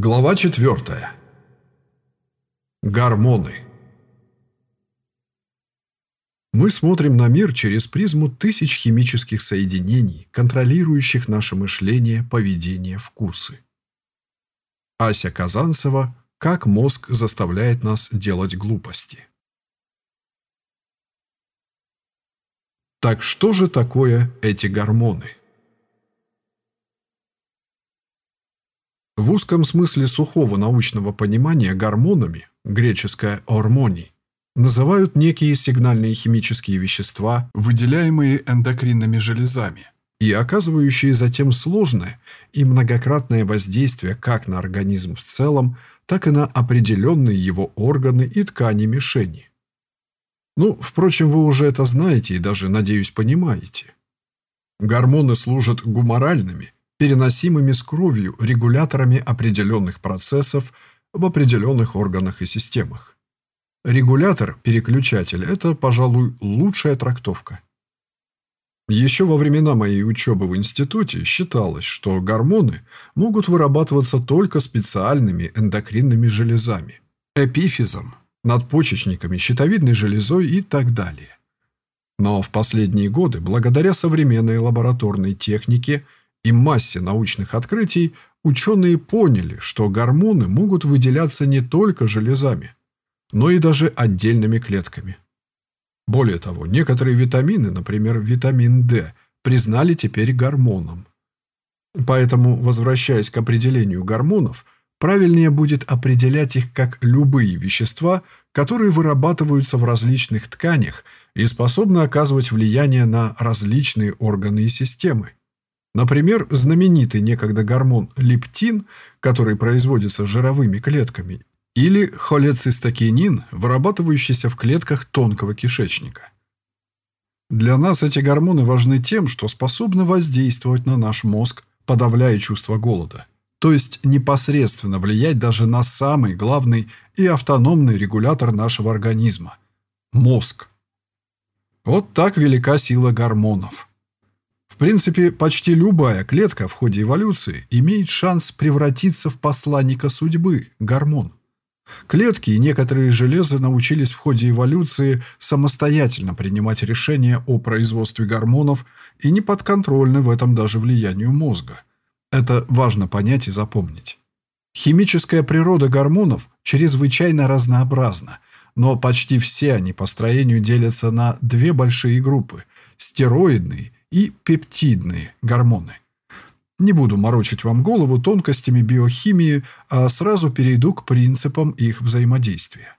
Глава 4. Гормоны. Мы смотрим на мир через призму тысяч химических соединений, контролирующих наше мышление, поведение, вкусы. Ася Казанцева «Как мозг заставляет нас делать глупости». Так что же такое эти гормоны? В узком смысле сухого научного понимания гормонами, греческое «ормоний», называют некие сигнальные химические вещества, выделяемые эндокринными железами, и оказывающие затем сложное и многократное воздействие как на организм в целом, так и на определенные его органы и ткани мишени. Ну, впрочем, вы уже это знаете и даже, надеюсь, понимаете. Гормоны служат гуморальными – переносимыми с кровью регуляторами определенных процессов в определенных органах и системах. Регулятор, переключатель – это, пожалуй, лучшая трактовка. Еще во времена моей учебы в институте считалось, что гормоны могут вырабатываться только специальными эндокринными железами, эпифизом, надпочечниками, щитовидной железой и так далее. Но в последние годы, благодаря современной лабораторной технике – и массе научных открытий ученые поняли, что гормоны могут выделяться не только железами, но и даже отдельными клетками. Более того, некоторые витамины, например, витамин D, признали теперь гормоном. Поэтому, возвращаясь к определению гормонов, правильнее будет определять их как любые вещества, которые вырабатываются в различных тканях и способны оказывать влияние на различные органы и системы. Например, знаменитый некогда гормон лептин, который производится жировыми клетками, или холецистокинин, вырабатывающийся в клетках тонкого кишечника. Для нас эти гормоны важны тем, что способны воздействовать на наш мозг, подавляя чувство голода, то есть непосредственно влиять даже на самый главный и автономный регулятор нашего организма – мозг. Вот так велика сила гормонов. Принципе, почти любая клетка в ходе эволюции имеет шанс превратиться в посланника судьбы – гормон. Клетки и некоторые железы научились в ходе эволюции самостоятельно принимать решения о производстве гормонов и не подконтрольны в этом даже влиянию мозга. Это важно понять и запомнить. Химическая природа гормонов чрезвычайно разнообразна, но почти все они по строению делятся на две большие группы – стероидные и пептидные гормоны. Не буду морочить вам голову тонкостями биохимии, а сразу перейду к принципам их взаимодействия.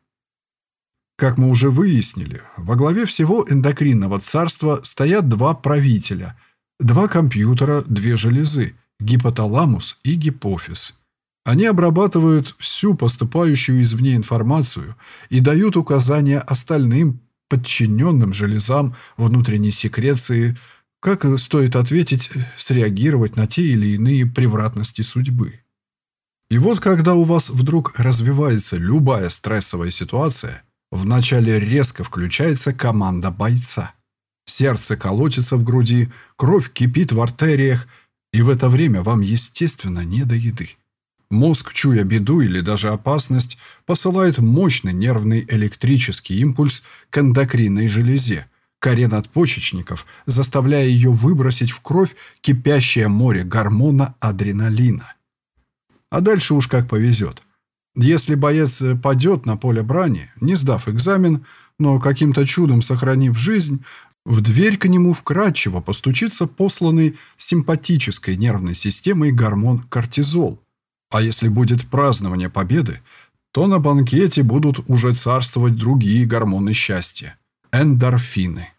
Как мы уже выяснили, во главе всего эндокринного царства стоят два правителя, два компьютера, две железы – гипоталамус и гипофиз. Они обрабатывают всю поступающую извне информацию и дают указания остальным подчиненным железам внутренней секреции – как стоит ответить, среагировать на те или иные превратности судьбы? И вот когда у вас вдруг развивается любая стрессовая ситуация, вначале резко включается команда бойца. Сердце колотится в груди, кровь кипит в артериях, и в это время вам, естественно, не до еды. Мозг, чуя беду или даже опасность, посылает мощный нервный электрический импульс к эндокринной железе, коре надпочечников, заставляя ее выбросить в кровь кипящее море гормона адреналина. А дальше уж как повезет. Если боец падет на поле брани, не сдав экзамен, но каким-то чудом сохранив жизнь, в дверь к нему вкрадчиво постучится посланный симпатической нервной системой гормон кортизол. А если будет празднование победы, то на банкете будут уже царствовать другие гормоны счастья эндорфины.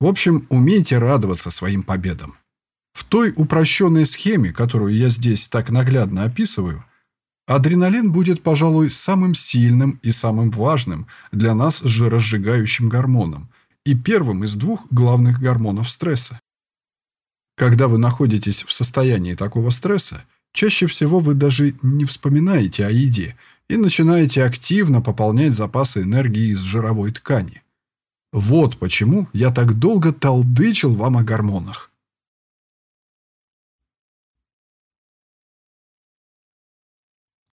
В общем, умейте радоваться своим победам. В той упрощенной схеме, которую я здесь так наглядно описываю, адреналин будет, пожалуй, самым сильным и самым важным для нас жиросжигающим гормоном и первым из двух главных гормонов стресса. Когда вы находитесь в состоянии такого стресса, чаще всего вы даже не вспоминаете о еде – и начинаете активно пополнять запасы энергии из жировой ткани. Вот почему я так долго толдычил вам о гормонах.